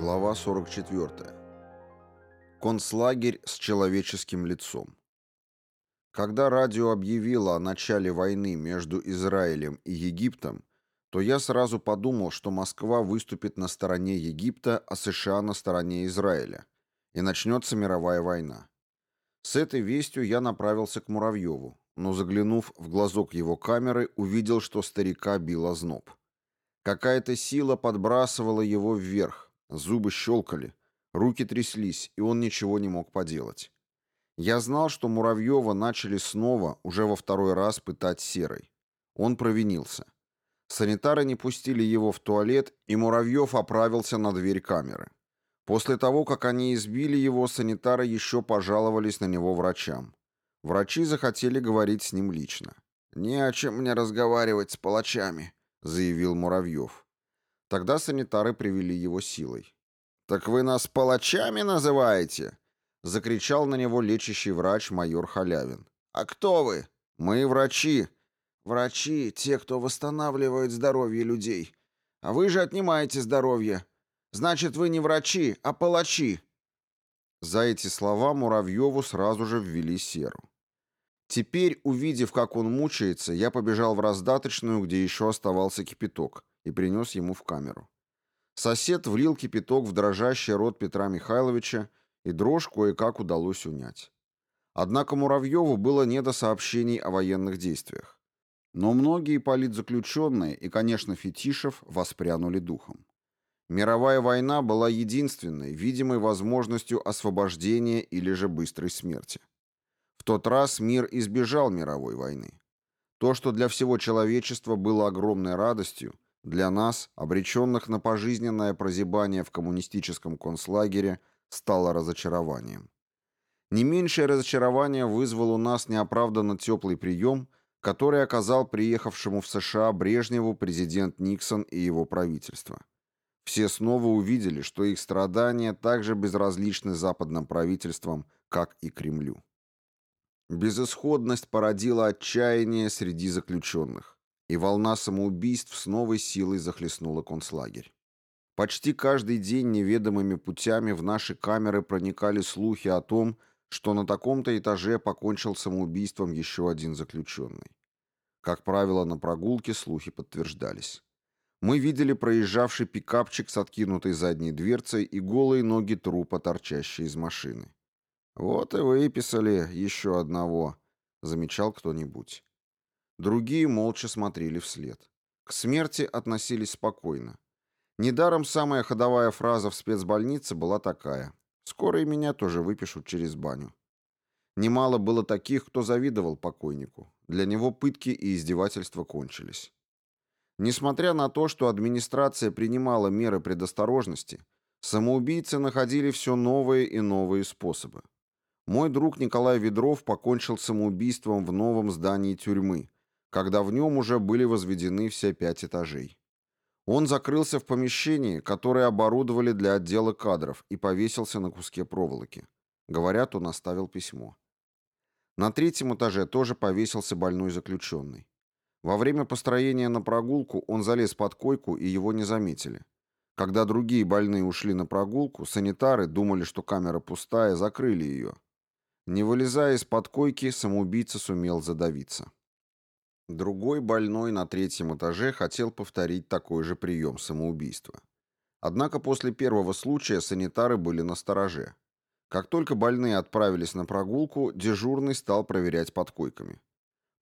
Глава 44. Концлагерь с человеческим лицом. Когда радио объявило о начале войны между Израилем и Египтом, то я сразу подумал, что Москва выступит на стороне Египта, а США на стороне Израиля, и начнется мировая война. С этой вестью я направился к Муравьеву, но заглянув в глазок его камеры, увидел, что старика бил озноб. Какая-то сила подбрасывала его вверх, Зубы щелкали, руки тряслись, и он ничего не мог поделать. Я знал, что Муравьева начали снова, уже во второй раз, пытать серой. Он провинился. Санитары не пустили его в туалет, и Муравьев оправился на дверь камеры. После того, как они избили его, санитары еще пожаловались на него врачам. Врачи захотели говорить с ним лично. «Не о чем мне разговаривать с палачами», — заявил Муравьев. Тогда санитары привели его силой. «Так вы нас палачами называете?» — закричал на него лечащий врач майор Халявин. «А кто вы?» «Мы врачи». «Врачи — те, кто восстанавливает здоровье людей. А вы же отнимаете здоровье. Значит, вы не врачи, а палачи». За эти слова Муравьеву сразу же ввели серу. Теперь, увидев, как он мучается, я побежал в раздаточную, где еще оставался кипяток и принес ему в камеру. Сосед влил кипяток в дрожащий рот Петра Михайловича, и дрожь кое-как удалось унять. Однако Муравьеву было не до сообщений о военных действиях. Но многие политзаключенные и, конечно, Фетишев воспрянули духом. Мировая война была единственной, видимой возможностью освобождения или же быстрой смерти. В тот раз мир избежал мировой войны. То, что для всего человечества было огромной радостью, для нас, обреченных на пожизненное прозябание в коммунистическом концлагере, стало разочарованием. Не меньшее разочарование вызвал у нас неоправданно теплый прием, который оказал приехавшему в США Брежневу президент Никсон и его правительство. Все снова увидели, что их страдания так же безразличны западным правительствам, как и Кремлю. Безысходность породила отчаяние среди заключенных и волна самоубийств с новой силой захлестнула концлагерь. Почти каждый день неведомыми путями в наши камеры проникали слухи о том, что на таком-то этаже покончил самоубийством еще один заключенный. Как правило, на прогулке слухи подтверждались. Мы видели проезжавший пикапчик с откинутой задней дверцей и голые ноги трупа, торчащие из машины. «Вот и выписали еще одного», — замечал кто-нибудь. Другие молча смотрели вслед. К смерти относились спокойно. Недаром самая ходовая фраза в спецбольнице была такая. «Скоро и меня тоже выпишут через баню». Немало было таких, кто завидовал покойнику. Для него пытки и издевательства кончились. Несмотря на то, что администрация принимала меры предосторожности, самоубийцы находили все новые и новые способы. Мой друг Николай Ведров покончил самоубийством в новом здании тюрьмы, когда в нем уже были возведены все пять этажей. Он закрылся в помещении, которое оборудовали для отдела кадров, и повесился на куске проволоки. Говорят, он оставил письмо. На третьем этаже тоже повесился больной заключенный. Во время построения на прогулку он залез под койку, и его не заметили. Когда другие больные ушли на прогулку, санитары думали, что камера пустая, закрыли ее. Не вылезая из-под койки, самоубийца сумел задавиться. Другой больной на третьем этаже хотел повторить такой же прием самоубийства. Однако после первого случая санитары были на стороже. Как только больные отправились на прогулку, дежурный стал проверять под койками.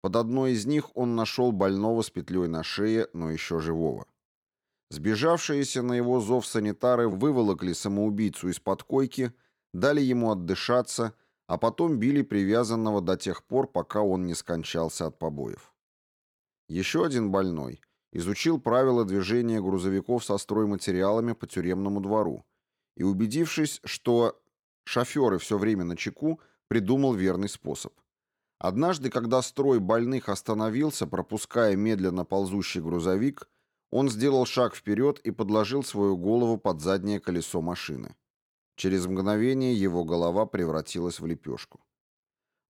Под одной из них он нашел больного с петлей на шее, но еще живого. Сбежавшиеся на его зов санитары выволокли самоубийцу из-под койки, дали ему отдышаться, а потом били привязанного до тех пор, пока он не скончался от побоев. Еще один больной изучил правила движения грузовиков со стройматериалами по тюремному двору и, убедившись, что шоферы все время на чеку, придумал верный способ. Однажды, когда строй больных остановился, пропуская медленно ползущий грузовик, он сделал шаг вперед и подложил свою голову под заднее колесо машины. Через мгновение его голова превратилась в лепешку.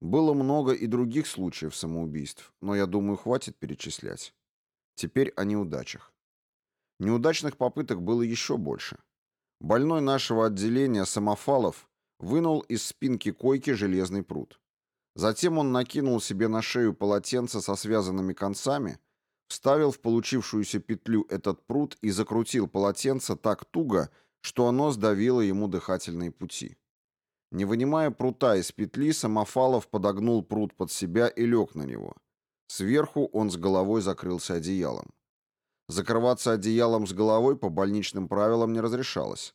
Было много и других случаев самоубийств, но, я думаю, хватит перечислять. Теперь о неудачах. Неудачных попыток было еще больше. Больной нашего отделения Самофалов вынул из спинки койки железный пруд. Затем он накинул себе на шею полотенце со связанными концами, вставил в получившуюся петлю этот пруд и закрутил полотенце так туго, что оно сдавило ему дыхательные пути. Не вынимая прута из петли, Самофалов подогнул прут под себя и лег на него. Сверху он с головой закрылся одеялом. Закрываться одеялом с головой по больничным правилам не разрешалось.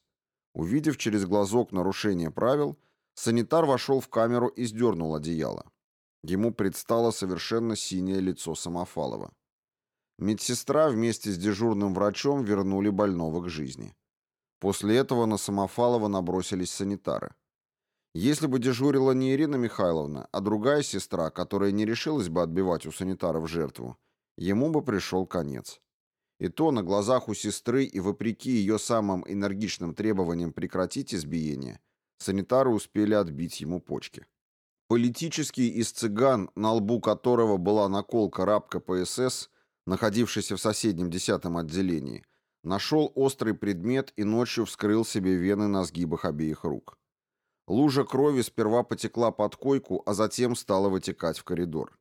Увидев через глазок нарушение правил, санитар вошел в камеру и сдернул одеяло. Ему предстало совершенно синее лицо Самофалова. Медсестра вместе с дежурным врачом вернули больного к жизни. После этого на Самофалова набросились санитары. Если бы дежурила не Ирина Михайловна, а другая сестра, которая не решилась бы отбивать у санитаров жертву, ему бы пришел конец. И то на глазах у сестры и вопреки ее самым энергичным требованиям прекратить избиение, санитары успели отбить ему почки. Политический из цыган, на лбу которого была наколка раб КПСС, находившийся в соседнем десятом отделении, нашел острый предмет и ночью вскрыл себе вены на сгибах обеих рук. Лужа крови сперва потекла под койку, а затем стала вытекать в коридор.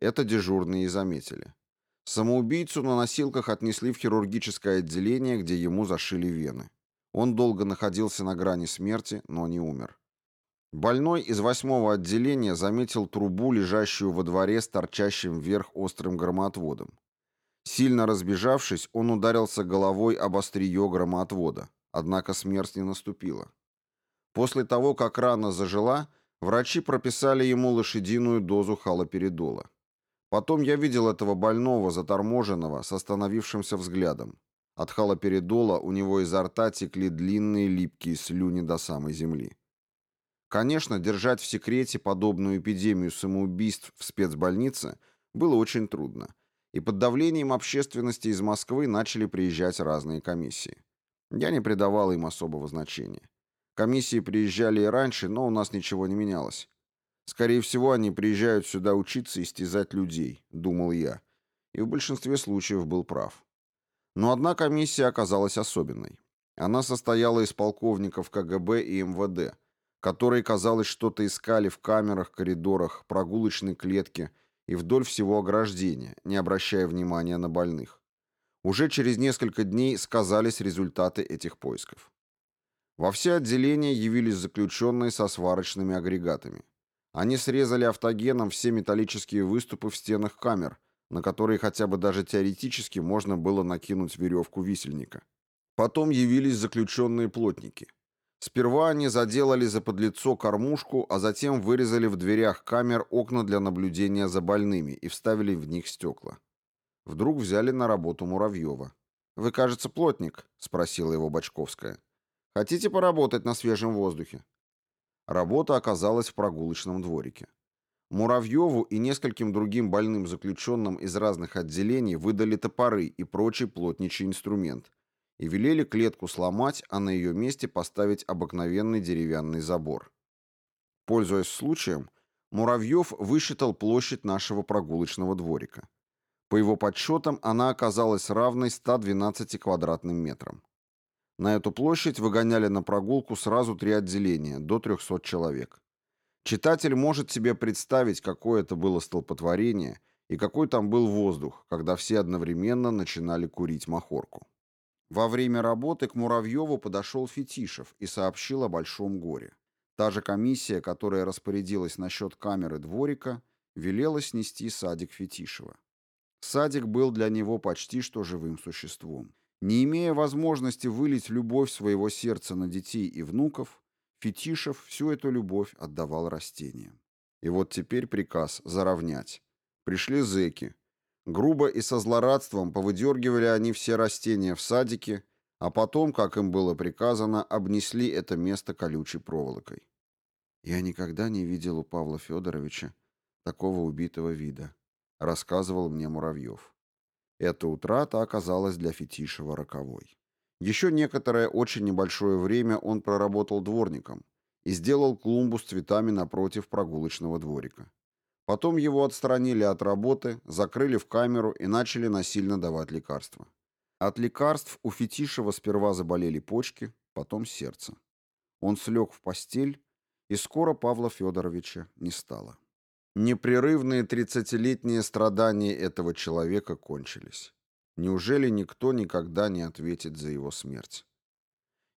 Это дежурные и заметили. Самоубийцу на носилках отнесли в хирургическое отделение, где ему зашили вены. Он долго находился на грани смерти, но не умер. Больной из восьмого отделения заметил трубу, лежащую во дворе с торчащим вверх острым громоотводом. Сильно разбежавшись, он ударился головой об острие громоотвода, однако смерть не наступила. После того, как рана зажила, врачи прописали ему лошадиную дозу халоперидола. Потом я видел этого больного, заторможенного, с остановившимся взглядом. От халоперидола у него изо рта текли длинные липкие слюни до самой земли. Конечно, держать в секрете подобную эпидемию самоубийств в спецбольнице было очень трудно, и под давлением общественности из Москвы начали приезжать разные комиссии. Я не придавал им особого значения. Комиссии приезжали и раньше, но у нас ничего не менялось. Скорее всего, они приезжают сюда учиться истязать людей, думал я, и в большинстве случаев был прав. Но одна комиссия оказалась особенной. Она состояла из полковников КГБ и МВД, которые, казалось, что-то искали в камерах, коридорах, прогулочной клетке и вдоль всего ограждения, не обращая внимания на больных. Уже через несколько дней сказались результаты этих поисков. Во все отделения явились заключенные со сварочными агрегатами. Они срезали автогеном все металлические выступы в стенах камер, на которые хотя бы даже теоретически можно было накинуть веревку висельника. Потом явились заключенные плотники. Сперва они заделали за подлицо кормушку, а затем вырезали в дверях камер окна для наблюдения за больными и вставили в них стекла. Вдруг взяли на работу Муравьева. «Вы, кажется, плотник?» — спросила его Бочковская. «Хотите поработать на свежем воздухе?» Работа оказалась в прогулочном дворике. Муравьеву и нескольким другим больным заключенным из разных отделений выдали топоры и прочий плотничий инструмент и велели клетку сломать, а на ее месте поставить обыкновенный деревянный забор. Пользуясь случаем, Муравьев высчитал площадь нашего прогулочного дворика. По его подсчетам, она оказалась равной 112 квадратным метрам. На эту площадь выгоняли на прогулку сразу три отделения, до 300 человек. Читатель может себе представить, какое это было столпотворение и какой там был воздух, когда все одновременно начинали курить махорку. Во время работы к Муравьеву подошел Фетишев и сообщил о большом горе. Та же комиссия, которая распорядилась насчет камеры дворика, велела снести садик Фетишева. Садик был для него почти что живым существом. Не имея возможности вылить любовь своего сердца на детей и внуков, Фетишев всю эту любовь отдавал растениям. И вот теперь приказ заровнять. Пришли зэки. Грубо и со злорадством повыдергивали они все растения в садике, а потом, как им было приказано, обнесли это место колючей проволокой. «Я никогда не видел у Павла Федоровича такого убитого вида», — рассказывал мне Муравьев. Эта утрата оказалась для Фетишева роковой. Еще некоторое очень небольшое время он проработал дворником и сделал клумбу с цветами напротив прогулочного дворика. Потом его отстранили от работы, закрыли в камеру и начали насильно давать лекарства. От лекарств у Фетишева сперва заболели почки, потом сердце. Он слег в постель, и скоро Павла Федоровича не стало. Непрерывные тридцатилетние страдания этого человека кончились. Неужели никто никогда не ответит за его смерть?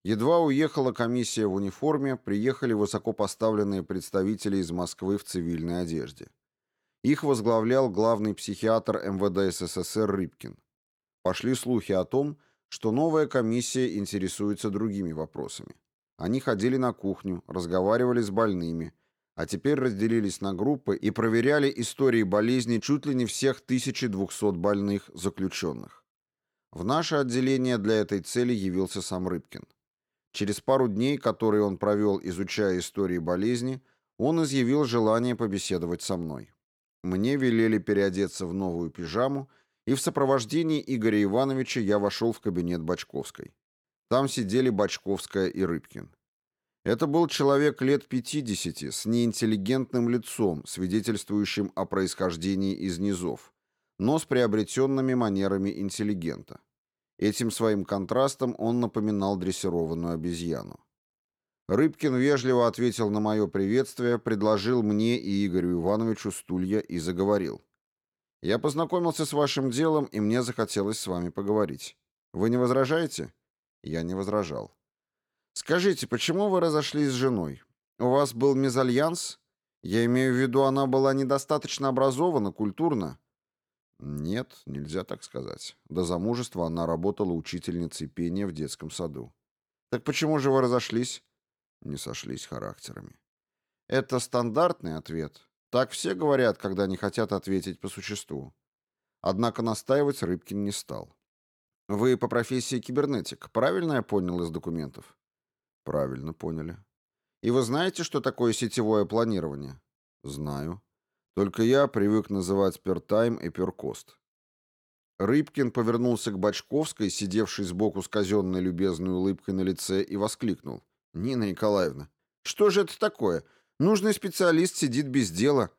Едва уехала комиссия в униформе, приехали высокопоставленные представители из Москвы в цивильной одежде. Их возглавлял главный психиатр МВД СССР Рыбкин. Пошли слухи о том, что новая комиссия интересуется другими вопросами. Они ходили на кухню, разговаривали с больными, а теперь разделились на группы и проверяли истории болезни чуть ли не всех 1200 больных заключенных. В наше отделение для этой цели явился сам Рыбкин. Через пару дней, которые он провел, изучая истории болезни, он изъявил желание побеседовать со мной. Мне велели переодеться в новую пижаму, и в сопровождении Игоря Ивановича я вошел в кабинет Бочковской. Там сидели Бочковская и Рыбкин. Это был человек лет 50 с неинтеллигентным лицом, свидетельствующим о происхождении из низов, но с приобретенными манерами интеллигента. Этим своим контрастом он напоминал дрессированную обезьяну. Рыбкин вежливо ответил на мое приветствие, предложил мне и Игорю Ивановичу стулья и заговорил. «Я познакомился с вашим делом, и мне захотелось с вами поговорить. Вы не возражаете?» Я не возражал. Скажите, почему вы разошлись с женой? У вас был мезальянс? Я имею в виду, она была недостаточно образована, культурна. Нет, нельзя так сказать. До замужества она работала учительницей пения в детском саду. Так почему же вы разошлись? Не сошлись характерами. Это стандартный ответ. Так все говорят, когда не хотят ответить по существу. Однако настаивать Рыбкин не стал. Вы по профессии кибернетик, правильно я понял из документов? Правильно поняли. И вы знаете, что такое сетевое планирование? Знаю. Только я привык называть пертайм и перкост. Рыбкин повернулся к Бочковской, сидевшей сбоку с казенной любезной улыбкой на лице, и воскликнул. «Нина Николаевна, что же это такое? Нужный специалист сидит без дела.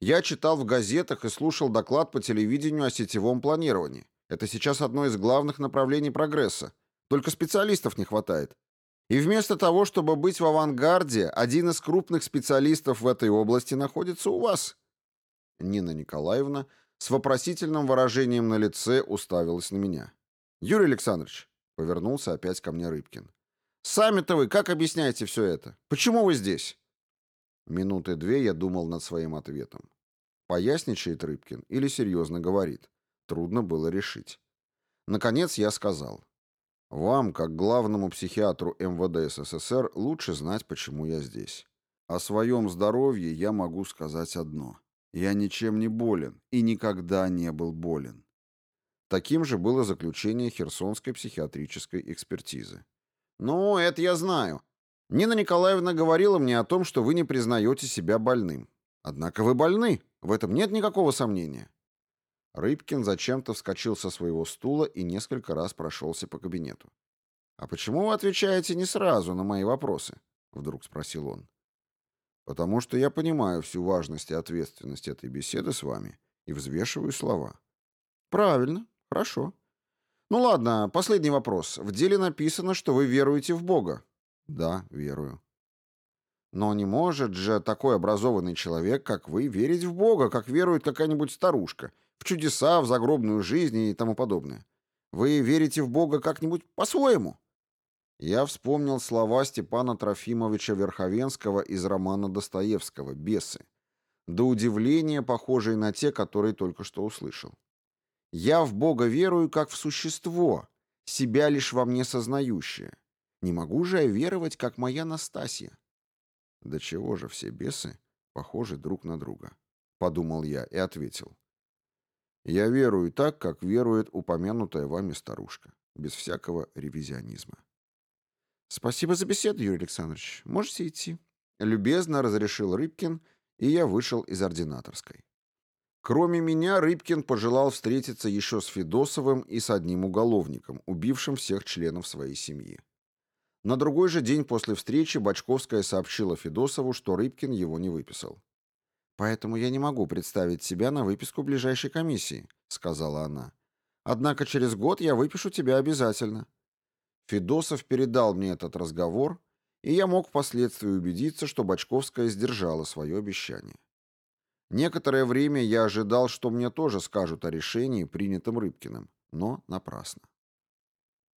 Я читал в газетах и слушал доклад по телевидению о сетевом планировании. Это сейчас одно из главных направлений прогресса. Только специалистов не хватает. И вместо того, чтобы быть в авангарде, один из крупных специалистов в этой области находится у вас. Нина Николаевна с вопросительным выражением на лице уставилась на меня. Юрий Александрович, повернулся опять ко мне Рыбкин. Сами-то вы как объясняете все это? Почему вы здесь? Минуты две я думал над своим ответом. Поясничает Рыбкин или серьезно говорит? Трудно было решить. Наконец я сказал. Вам, как главному психиатру МВД СССР, лучше знать, почему я здесь. О своем здоровье я могу сказать одно. Я ничем не болен и никогда не был болен. Таким же было заключение Херсонской психиатрической экспертизы. «Ну, это я знаю. Нина Николаевна говорила мне о том, что вы не признаете себя больным. Однако вы больны, в этом нет никакого сомнения. Рыбкин зачем-то вскочил со своего стула и несколько раз прошелся по кабинету. «А почему вы отвечаете не сразу на мои вопросы?» — вдруг спросил он. «Потому что я понимаю всю важность и ответственность этой беседы с вами и взвешиваю слова». «Правильно. Хорошо. Ну ладно, последний вопрос. В деле написано, что вы веруете в Бога». «Да, верую». «Но не может же такой образованный человек, как вы, верить в Бога, как верует какая-нибудь старушка» в чудеса, в загробную жизнь и тому подобное. Вы верите в Бога как-нибудь по-своему?» Я вспомнил слова Степана Трофимовича Верховенского из романа Достоевского «Бесы», до удивления похожие на те, которые только что услышал. «Я в Бога верую как в существо, себя лишь во мне сознающее. Не могу же я веровать, как моя Настасья». «Да чего же все бесы похожи друг на друга?» — подумал я и ответил. Я верую так, как верует упомянутая вами старушка, без всякого ревизионизма. Спасибо за беседу, Юрий Александрович. Можете идти. Любезно разрешил Рыбкин, и я вышел из ординаторской. Кроме меня, Рыбкин пожелал встретиться еще с Федосовым и с одним уголовником, убившим всех членов своей семьи. На другой же день после встречи Бочковская сообщила Федосову, что Рыбкин его не выписал. «Поэтому я не могу представить себя на выписку ближайшей комиссии», — сказала она. «Однако через год я выпишу тебя обязательно». Федосов передал мне этот разговор, и я мог впоследствии убедиться, что Бочковская сдержала свое обещание. Некоторое время я ожидал, что мне тоже скажут о решении, принятом Рыбкиным, но напрасно.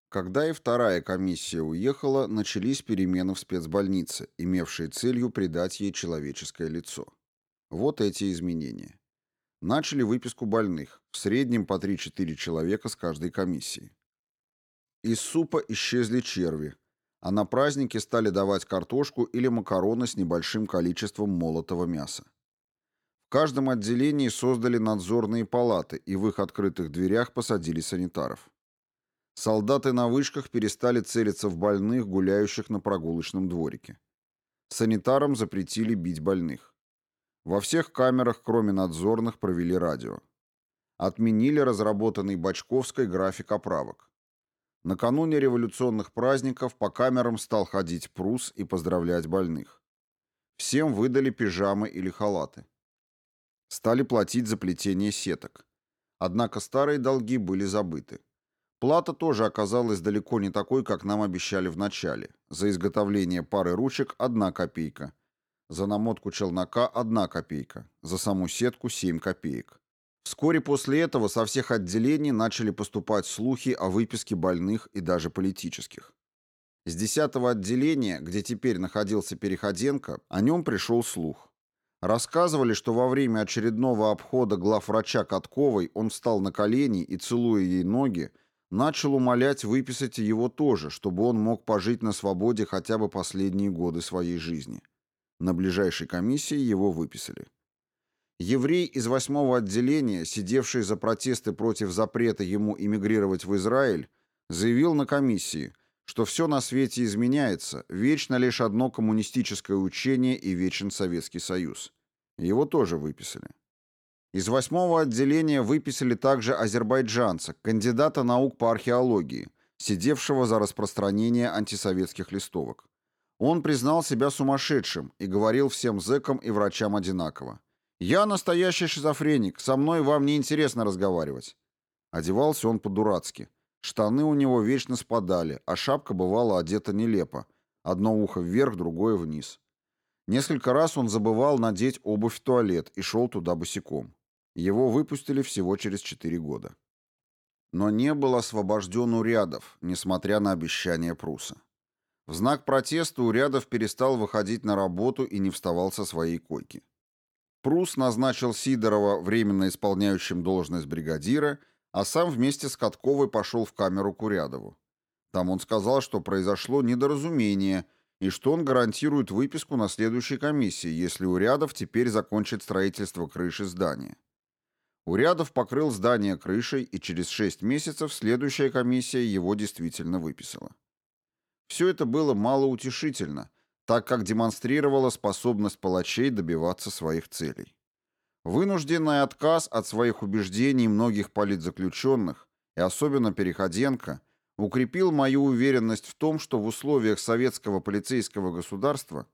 Когда и вторая комиссия уехала, начались перемены в спецбольнице, имевшие целью придать ей человеческое лицо. Вот эти изменения. Начали выписку больных, в среднем по 3-4 человека с каждой комиссии. Из супа исчезли черви, а на праздники стали давать картошку или макароны с небольшим количеством молотого мяса. В каждом отделении создали надзорные палаты и в их открытых дверях посадили санитаров. Солдаты на вышках перестали целиться в больных, гуляющих на прогулочном дворике. Санитарам запретили бить больных. Во всех камерах, кроме надзорных, провели радио. Отменили разработанный Бочковской график оправок. Накануне революционных праздников по камерам стал ходить прус и поздравлять больных. Всем выдали пижамы или халаты. Стали платить за плетение сеток. Однако старые долги были забыты. Плата тоже оказалась далеко не такой, как нам обещали в начале. За изготовление пары ручек – одна копейка. За намотку челнока – одна копейка. За саму сетку – семь копеек. Вскоре после этого со всех отделений начали поступать слухи о выписке больных и даже политических. С 10 отделения, где теперь находился Переходенко, о нем пришел слух. Рассказывали, что во время очередного обхода главврача Катковой он встал на колени и, целуя ей ноги, начал умолять выписать его тоже, чтобы он мог пожить на свободе хотя бы последние годы своей жизни. На ближайшей комиссии его выписали. Еврей из восьмого отделения, сидевший за протесты против запрета ему эмигрировать в Израиль, заявил на комиссии, что все на свете изменяется, вечно лишь одно коммунистическое учение и вечен Советский Союз. Его тоже выписали. Из восьмого отделения выписали также азербайджанца, кандидата наук по археологии, сидевшего за распространение антисоветских листовок. Он признал себя сумасшедшим и говорил всем зэкам и врачам одинаково. «Я настоящий шизофреник, со мной вам не интересно разговаривать». Одевался он по-дурацки. Штаны у него вечно спадали, а шапка бывала одета нелепо. Одно ухо вверх, другое вниз. Несколько раз он забывал надеть обувь в туалет и шел туда босиком. Его выпустили всего через 4 года. Но не был освобожден Урядов, несмотря на обещания Пруса. В знак протеста Урядов перестал выходить на работу и не вставал со своей койки. Прус назначил Сидорова временно исполняющим должность бригадира, а сам вместе с Катковой пошел в камеру к Урядову. Там он сказал, что произошло недоразумение и что он гарантирует выписку на следующей комиссии, если Урядов теперь закончит строительство крыши здания. Урядов покрыл здание крышей, и через шесть месяцев следующая комиссия его действительно выписала. Все это было малоутешительно, так как демонстрировало способность палачей добиваться своих целей. Вынужденный отказ от своих убеждений многих политзаключенных, и особенно Переходенко, укрепил мою уверенность в том, что в условиях советского полицейского государства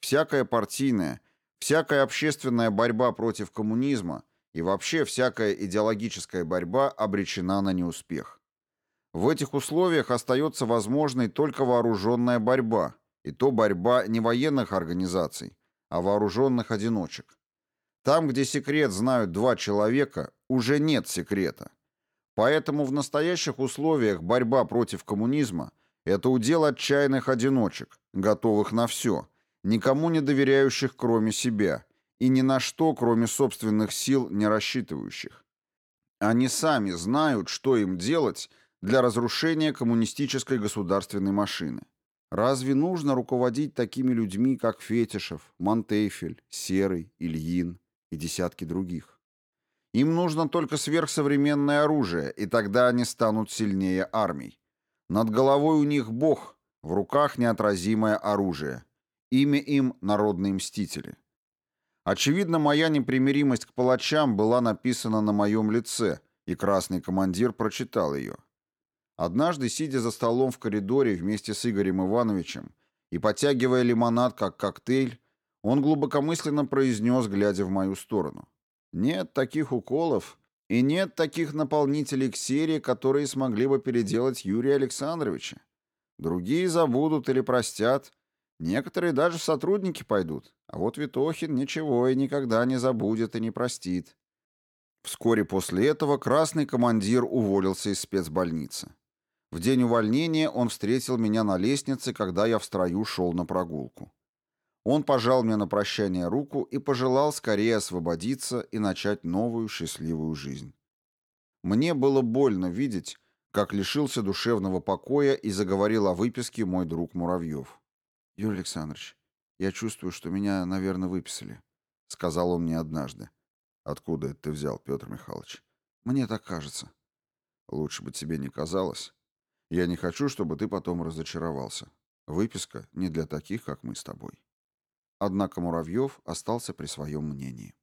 всякая партийная, всякая общественная борьба против коммунизма – и вообще всякая идеологическая борьба обречена на неуспех. В этих условиях остается возможной только вооруженная борьба, и то борьба не военных организаций, а вооруженных одиночек. Там, где секрет знают два человека, уже нет секрета. Поэтому в настоящих условиях борьба против коммунизма – это удел отчаянных одиночек, готовых на все, никому не доверяющих кроме себя – и ни на что, кроме собственных сил, не рассчитывающих. Они сами знают, что им делать для разрушения коммунистической государственной машины. Разве нужно руководить такими людьми, как Фетишев, Монтейфель, Серый, Ильин и десятки других? Им нужно только сверхсовременное оружие, и тогда они станут сильнее армий. Над головой у них Бог, в руках неотразимое оружие. Имя им – народные мстители. Очевидно, моя непримиримость к палачам была написана на моем лице, и красный командир прочитал ее. Однажды, сидя за столом в коридоре вместе с Игорем Ивановичем и потягивая лимонад как коктейль, он глубокомысленно произнес, глядя в мою сторону. «Нет таких уколов и нет таких наполнителей к серии, которые смогли бы переделать Юрия Александровича. Другие забудут или простят. Некоторые даже в сотрудники пойдут. А вот Витохин ничего и никогда не забудет и не простит. Вскоре после этого красный командир уволился из спецбольницы. В день увольнения он встретил меня на лестнице, когда я в строю шел на прогулку. Он пожал мне на прощание руку и пожелал скорее освободиться и начать новую счастливую жизнь. Мне было больно видеть, как лишился душевного покоя и заговорил о выписке мой друг Муравьев. «Юрий Александрович, я чувствую, что меня, наверное, выписали», — сказал он мне однажды. «Откуда это ты взял, Петр Михайлович?» «Мне так кажется». «Лучше бы тебе не казалось. Я не хочу, чтобы ты потом разочаровался. Выписка не для таких, как мы с тобой». Однако Муравьев остался при своем мнении.